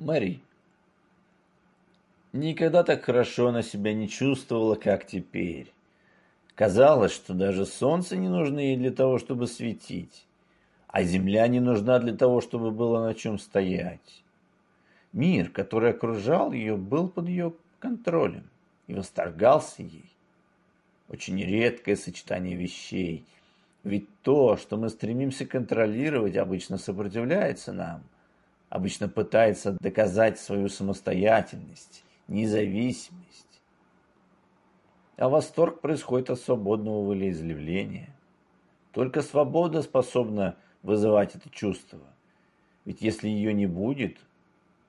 Мэри. Никогда так хорошо она себя не чувствовала, как теперь. Казалось, что даже солнце не нужно ей для того, чтобы светить, а земля не нужна для того, чтобы было на чем стоять. Мир, который окружал ее, был под ее контролем и восторгался ей. Очень редкое сочетание вещей. Ведь то, что мы стремимся контролировать, обычно сопротивляется нам, обычно пытается доказать свою самостоятельность, независимость. А восторг происходит от свободного волеизъявления. Только свобода способна вызывать это чувство. Ведь если ее не будет,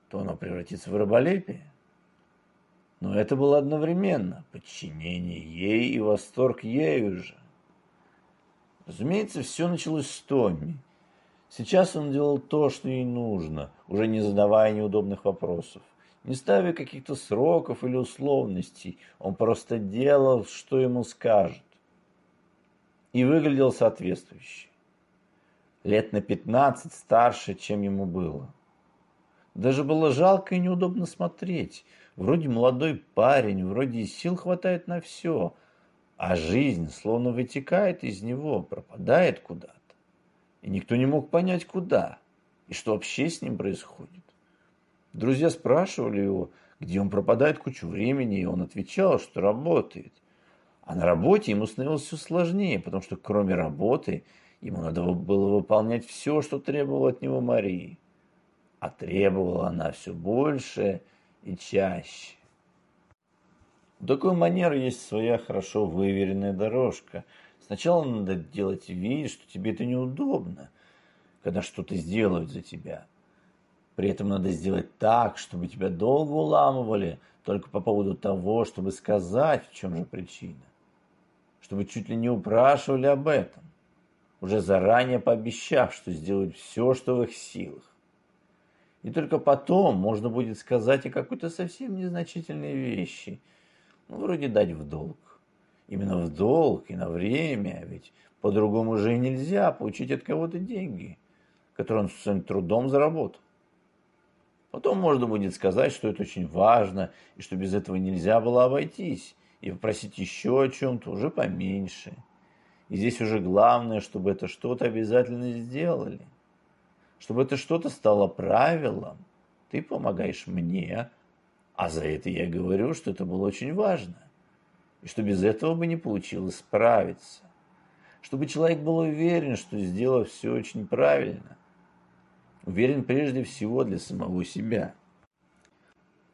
то оно превратится в раболепие. Но это было одновременно подчинение ей и восторг ею же. Разумеется, все началось с Томми. Сейчас он делал то, что ей нужно, уже не задавая неудобных вопросов. Не ставя каких-то сроков или условностей, он просто делал, что ему скажут. И выглядел соответствующе. Лет на пятнадцать старше, чем ему было. Даже было жалко и неудобно смотреть. Вроде молодой парень, вроде и сил хватает на все, а жизнь словно вытекает из него, пропадает куда-то. И никто не мог понять, куда и что вообще с ним происходит. Друзья спрашивали его, где он пропадает кучу времени, и он отвечал, что работает. А на работе ему становилось все сложнее, потому что кроме работы ему надо было выполнять все, что требовала от него Марии. А требовала она все больше и чаще. У такой манеры есть своя хорошо выверенная дорожка. Сначала надо делать вид, что тебе это неудобно, когда что-то сделают за тебя – при этом надо сделать так, чтобы тебя долго уламывали только по поводу того, чтобы сказать, в чем же причина. Чтобы чуть ли не упрашивали об этом, уже заранее пообещав, что сделают все, что в их силах. И только потом можно будет сказать о какой-то совсем незначительной вещи, ну, вроде дать в долг. Именно в долг и на время, ведь по-другому же и нельзя получить от кого-то деньги, которые он своим трудом заработал. Потом можно будет сказать, что это очень важно, и что без этого нельзя было обойтись, и попросить еще о чем-то уже поменьше. И здесь уже главное, чтобы это что-то обязательно сделали. Чтобы это что-то стало правилом. Ты помогаешь мне, а за это я говорю, что это было очень важно. И что без этого бы не получилось справиться. Чтобы человек был уверен, что сделал все очень правильно уверен прежде всего для самого себя.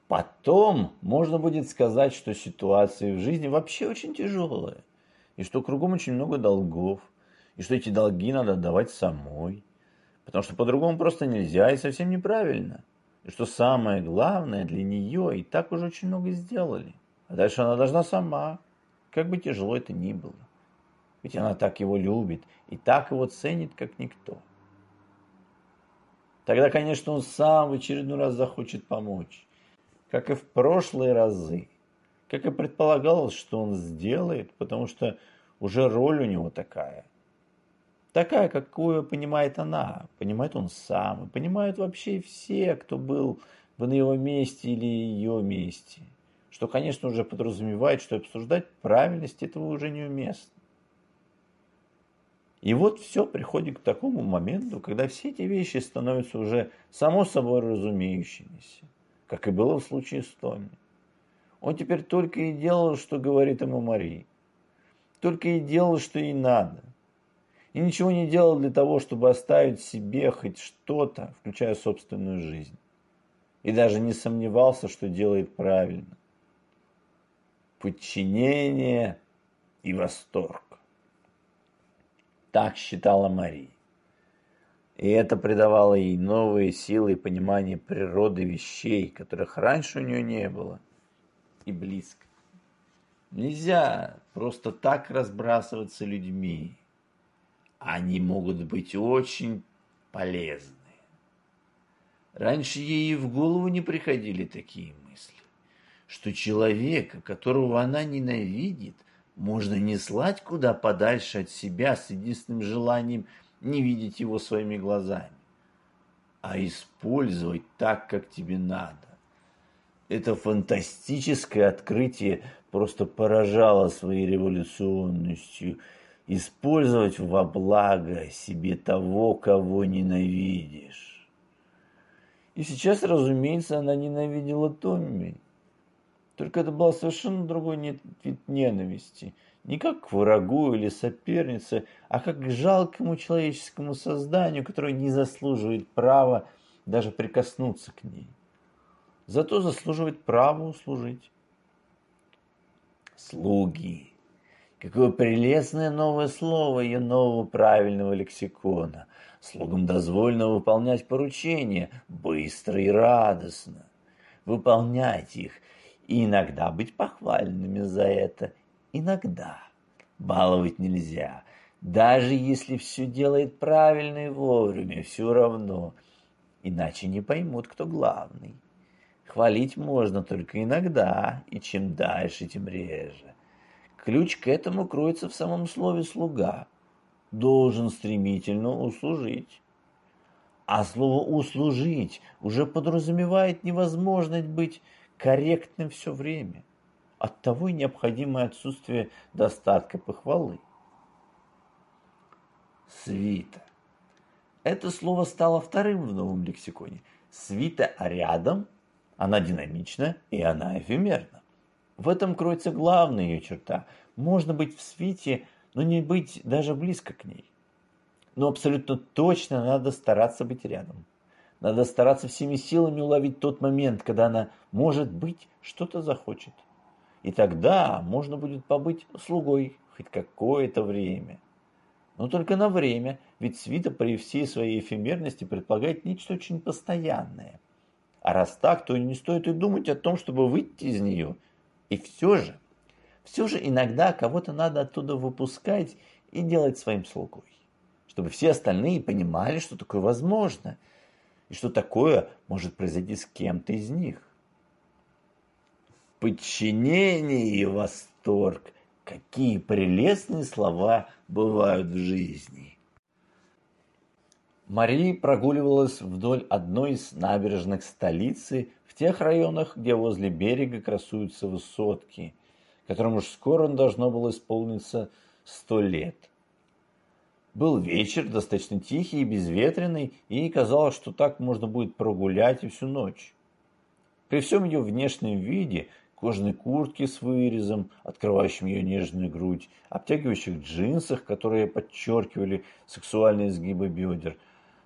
Потом можно будет сказать, что ситуация в жизни вообще очень тяжелая, и что кругом очень много долгов, и что эти долги надо отдавать самой, потому что по-другому просто нельзя и совсем неправильно, и что самое главное для нее и так уже очень много сделали, а дальше она должна сама, как бы тяжело это ни было. Ведь она так его любит и так его ценит, как никто. Тогда, конечно, он сам в очередной раз захочет помочь, как и в прошлые разы, как и предполагалось, что он сделает, потому что уже роль у него такая. Такая, какую понимает она, понимает он сам, понимают вообще все, кто был бы на его месте или ее месте. Что, конечно, уже подразумевает, что обсуждать правильность этого уже неуместно. И вот все приходит к такому моменту, когда все эти вещи становятся уже само собой разумеющимися, как и было в случае с Тони. Он теперь только и делал, что говорит ему Марии. Только и делал, что ей надо. И ничего не делал для того, чтобы оставить себе хоть что-то, включая собственную жизнь. И даже не сомневался, что делает правильно. Подчинение и восторг. Так считала Мария. И это придавало ей новые силы и понимание природы вещей, которых раньше у нее не было. И близко. Нельзя просто так разбрасываться людьми. Они могут быть очень полезны. Раньше ей и в голову не приходили такие мысли, что человека, которого она ненавидит, можно не слать куда подальше от себя с единственным желанием не видеть его своими глазами, а использовать так, как тебе надо. Это фантастическое открытие просто поражало своей революционностью. Использовать во благо себе того, кого ненавидишь. И сейчас, разумеется, она ненавидела Томми. Только это был совершенно другой вид ненависти. Не как к врагу или сопернице, а как к жалкому человеческому созданию, которое не заслуживает права даже прикоснуться к ней. Зато заслуживает права услужить. Слуги. Какое прелестное новое слово ее нового правильного лексикона. Слугам дозволено выполнять поручения быстро и радостно. Выполнять их и иногда быть похваленными за это. Иногда. Баловать нельзя. Даже если все делает правильно и вовремя, все равно. Иначе не поймут, кто главный. Хвалить можно только иногда, и чем дальше, тем реже. Ключ к этому кроется в самом слове «слуга». Должен стремительно услужить. А слово «услужить» уже подразумевает невозможность быть корректным все время. Оттого и необходимое отсутствие достатка похвалы. Свита. Это слово стало вторым в новом лексиконе. Свита рядом, она динамична и она эфемерна. В этом кроется главная ее черта. Можно быть в свите, но не быть даже близко к ней. Но абсолютно точно надо стараться быть рядом. Надо стараться всеми силами уловить тот момент, когда она, может быть, что-то захочет. И тогда можно будет побыть слугой хоть какое-то время. Но только на время, ведь свита при всей своей эфемерности предполагает нечто очень постоянное. А раз так, то не стоит и думать о том, чтобы выйти из нее. И все же, все же иногда кого-то надо оттуда выпускать и делать своим слугой. Чтобы все остальные понимали, что такое возможно – и что такое может произойти с кем-то из них. Подчинение и восторг. Какие прелестные слова бывают в жизни. Мария прогуливалась вдоль одной из набережных столицы в тех районах, где возле берега красуются высотки, которым уж скоро должно было исполниться сто лет. Был вечер, достаточно тихий и безветренный, и казалось, что так можно будет прогулять и всю ночь. При всем ее внешнем виде, кожаной куртке с вырезом, открывающим ее нежную грудь, обтягивающих джинсах, которые подчеркивали сексуальные изгибы бедер,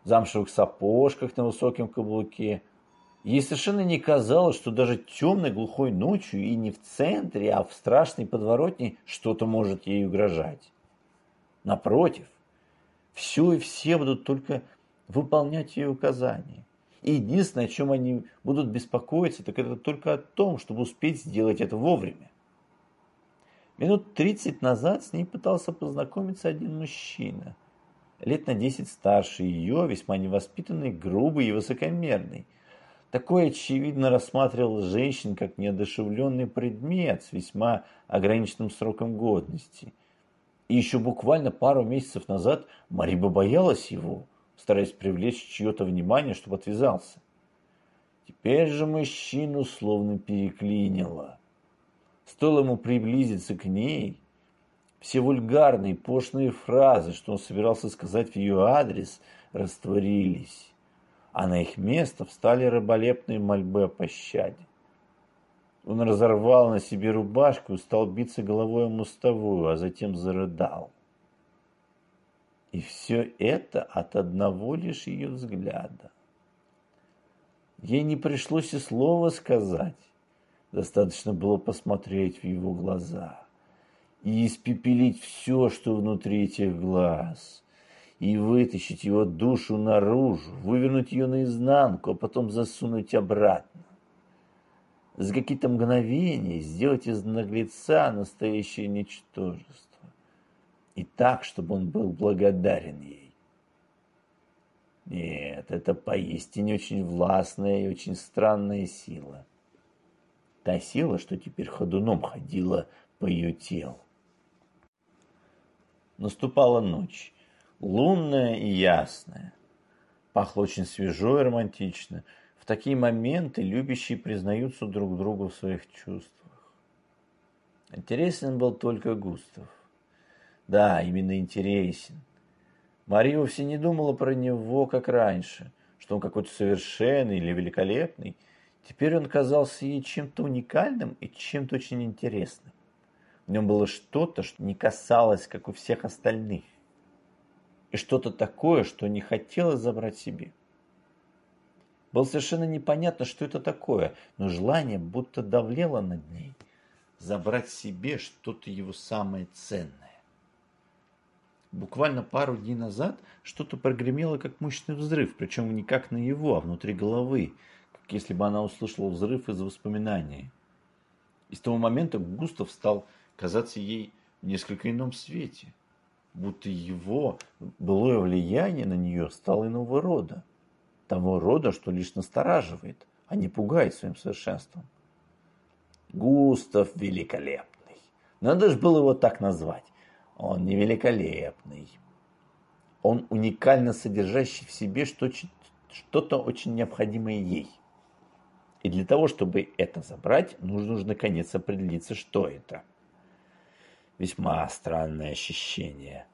замшевых сапожках на высоком каблуке, Ей совершенно не казалось, что даже темной глухой ночью и не в центре, а в страшной подворотне что-то может ей угрожать. Напротив, все и все будут только выполнять ее указания. И единственное, о чем они будут беспокоиться, так это только о том, чтобы успеть сделать это вовремя. Минут 30 назад с ней пытался познакомиться один мужчина. Лет на 10 старше ее, весьма невоспитанный, грубый и высокомерный. Такой, очевидно, рассматривал женщин как неодушевленный предмет с весьма ограниченным сроком годности – и еще буквально пару месяцев назад Мариба боялась его, стараясь привлечь чье-то внимание, чтобы отвязался. Теперь же мужчину словно переклинило. Стоило ему приблизиться к ней, все вульгарные, пошлые фразы, что он собирался сказать в ее адрес, растворились, а на их место встали раболепные мольбы о пощаде. Он разорвал на себе рубашку стал биться головой о мостовую, а затем зарыдал. И все это от одного лишь ее взгляда. Ей не пришлось и слова сказать. Достаточно было посмотреть в его глаза и испепелить все, что внутри этих глаз, и вытащить его душу наружу, вывернуть ее наизнанку, а потом засунуть обратно за какие-то мгновения сделать из наглеца настоящее ничтожество. И так, чтобы он был благодарен ей. Нет, это поистине очень властная и очень странная сила. Та сила, что теперь ходуном ходила по ее телу. Наступала ночь, лунная и ясная. Пахло очень свежо и романтично. В такие моменты любящие признаются друг другу в своих чувствах. Интересен был только Густав. Да, именно интересен. Мария вовсе не думала про него, как раньше, что он какой-то совершенный или великолепный. Теперь он казался ей чем-то уникальным и чем-то очень интересным. В нем было что-то, что не касалось, как у всех остальных. И что-то такое, что не хотелось забрать себе. Было совершенно непонятно, что это такое, но желание будто давлело над ней забрать себе что-то его самое ценное. Буквально пару дней назад что-то прогремело, как мощный взрыв, причем не как на его, а внутри головы, как если бы она услышала взрыв из воспоминаний. И с того момента Густав стал казаться ей в несколько ином свете, будто его былое влияние на нее стало иного рода, того рода, что лишь настораживает, а не пугает своим совершенством. Густав великолепный. Надо же было его так назвать. Он не великолепный. Он уникально содержащий в себе что-то очень необходимое ей. И для того, чтобы это забрать, нужно уже наконец определиться, что это. Весьма странное ощущение.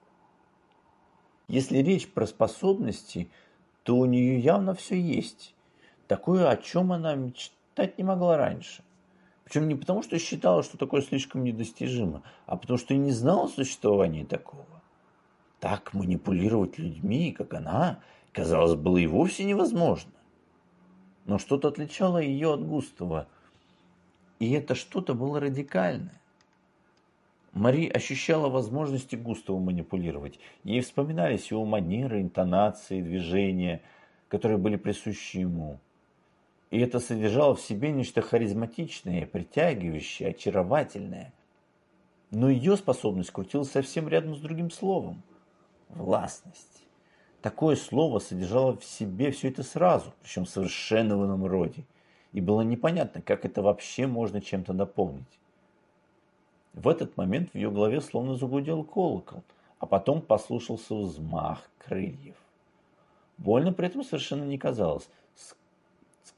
Если речь про способности, то у нее явно все есть. Такое, о чем она мечтать не могла раньше. Причем не потому, что считала, что такое слишком недостижимо, а потому, что и не знала существования такого. Так манипулировать людьми, как она, казалось, было и вовсе невозможно. Но что-то отличало ее от Густава, и это что-то было радикальное. Мари ощущала возможности Густава манипулировать. Ей вспоминались его манеры, интонации, движения, которые были присущи ему. И это содержало в себе нечто харизматичное, притягивающее, очаровательное. Но ее способность крутилась совсем рядом с другим словом – властность. Такое слово содержало в себе все это сразу, причем совершенно в ином роде. И было непонятно, как это вообще можно чем-то дополнить. В этот момент в ее голове словно загудел колокол, а потом послушался взмах крыльев. Больно при этом совершенно не казалось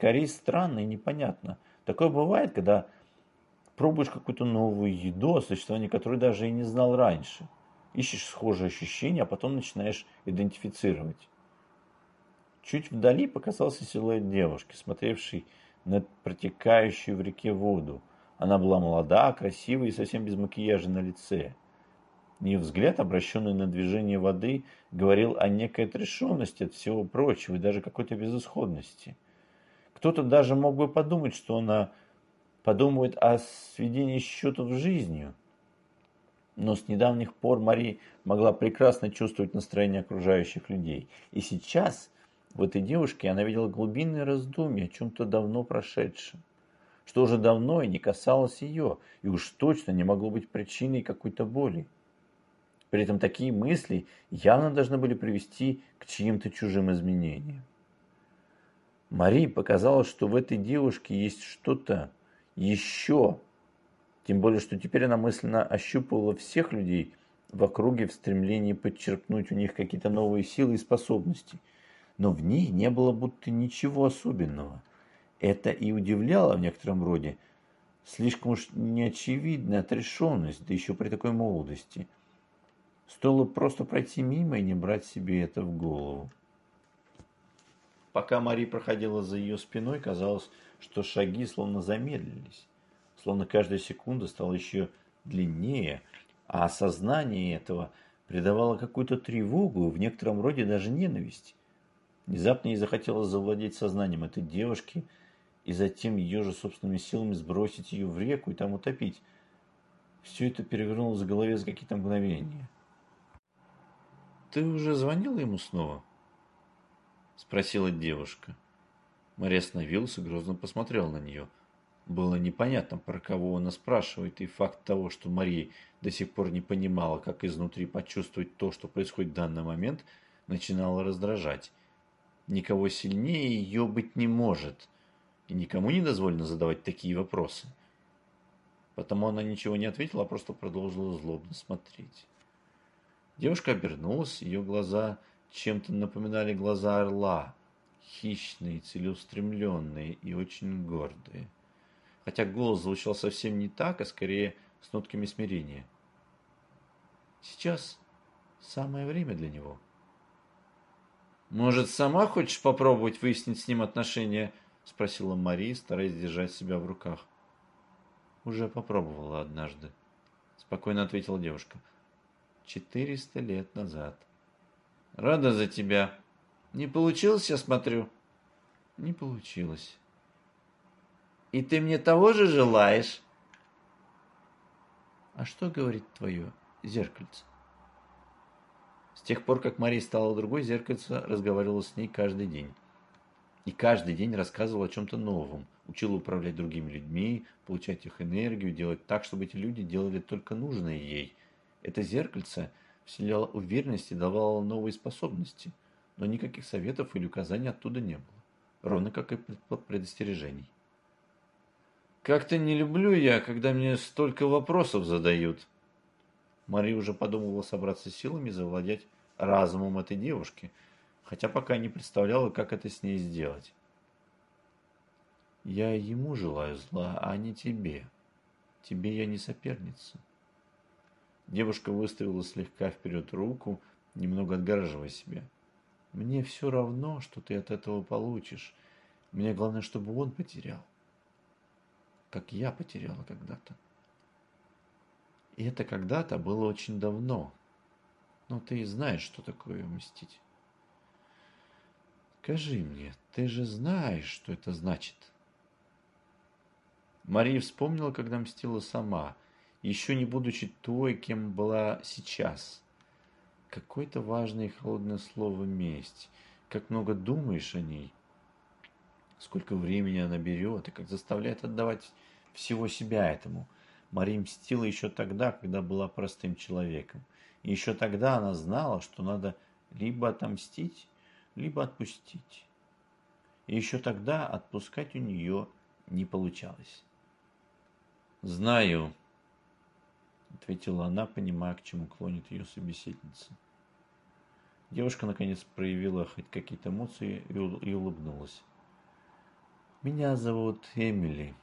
скорее странно и непонятно. Такое бывает, когда пробуешь какую-то новую еду, о существовании которой даже и не знал раньше. Ищешь схожие ощущения, а потом начинаешь идентифицировать. Чуть вдали показался силуэт девушки, смотревшей на протекающую в реке воду. Она была молода, красивая и совсем без макияжа на лице. Ее взгляд, обращенный на движение воды, говорил о некой отрешенности от всего прочего и даже какой-то безысходности – кто-то даже мог бы подумать, что она подумывает о сведении счетов с жизнью. Но с недавних пор Мари могла прекрасно чувствовать настроение окружающих людей. И сейчас в этой девушке она видела глубинное раздумье о чем-то давно прошедшем, что уже давно и не касалось ее, и уж точно не могло быть причиной какой-то боли. При этом такие мысли явно должны были привести к чьим-то чужим изменениям. Марии показалось, что в этой девушке есть что-то еще. Тем более, что теперь она мысленно ощупывала всех людей в округе в стремлении подчеркнуть у них какие-то новые силы и способности. Но в ней не было будто ничего особенного. Это и удивляло в некотором роде. Слишком уж неочевидная отрешенность, да еще при такой молодости. Стоило просто пройти мимо и не брать себе это в голову. Пока Мари проходила за ее спиной, казалось, что шаги словно замедлились, словно каждая секунда стала еще длиннее, а осознание этого придавало какую-то тревогу, в некотором роде даже ненависть. Внезапно ей захотелось завладеть сознанием этой девушки и затем ее же собственными силами сбросить ее в реку и там утопить. Все это перевернулось в голове за какие-то мгновения. «Ты уже звонила ему снова?» Спросила девушка. Мария остановилась и грозно посмотрела на нее. Было непонятно, про кого она спрашивает, и факт того, что Мария до сих пор не понимала, как изнутри почувствовать то, что происходит в данный момент, начинало раздражать. Никого сильнее ее быть не может, и никому не дозволено задавать такие вопросы. Потому она ничего не ответила, а просто продолжила злобно смотреть. Девушка обернулась, ее глаза чем-то напоминали глаза орла, хищные, целеустремленные и очень гордые. Хотя голос звучал совсем не так, а скорее с нотками смирения. Сейчас самое время для него. «Может, сама хочешь попробовать выяснить с ним отношения?» – спросила Мария, стараясь держать себя в руках. «Уже попробовала однажды», – спокойно ответила девушка. «Четыреста лет назад». «Рада за тебя. Не получилось, я смотрю?» «Не получилось». «И ты мне того же желаешь?» «А что говорит твое зеркальце?» С тех пор, как Мария стала другой, зеркальце разговаривало с ней каждый день. И каждый день рассказывал о чем-то новом, учил управлять другими людьми, получать их энергию, делать так, чтобы эти люди делали только нужное ей. Это зеркальце вселяло уверенность и давало новые способности, но никаких советов или указаний оттуда не было, ровно как и предостережений. «Как-то не люблю я, когда мне столько вопросов задают». Мария уже подумывала собраться силами и завладеть разумом этой девушки – хотя пока не представляла, как это с ней сделать. Я ему желаю зла, а не тебе. Тебе я не соперница. Девушка выставила слегка вперед руку, немного отгораживая себя. Мне все равно, что ты от этого получишь. Мне главное, чтобы он потерял. Как я потеряла когда-то. И это когда-то было очень давно. Но ты знаешь, что такое мстить. Скажи мне, ты же знаешь, что это значит? Мария вспомнила, когда мстила сама, еще не будучи той, кем была сейчас. Какое-то важное и холодное слово «месть». Как много думаешь о ней, сколько времени она берет и как заставляет отдавать всего себя этому. Мария мстила еще тогда, когда была простым человеком. И еще тогда она знала, что надо либо отомстить, либо отпустить. И еще тогда отпускать у нее не получалось. «Знаю», — ответила она, понимая, к чему клонит ее собеседница. Девушка, наконец, проявила хоть какие-то эмоции и улыбнулась. «Меня зовут Эмили.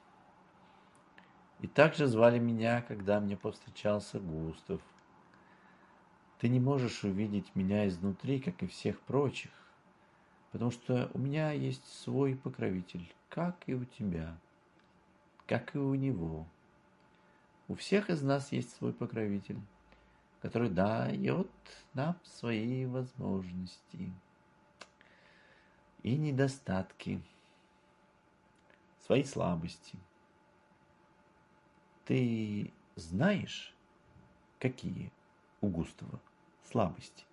И также звали меня, когда мне повстречался Густав. Ты не можешь увидеть меня изнутри, как и всех прочих, Потому что у меня есть свой покровитель, как и у тебя, как и у него. У всех из нас есть свой покровитель, который дает нам свои возможности и недостатки, свои слабости. Ты знаешь, какие у Густава слабости?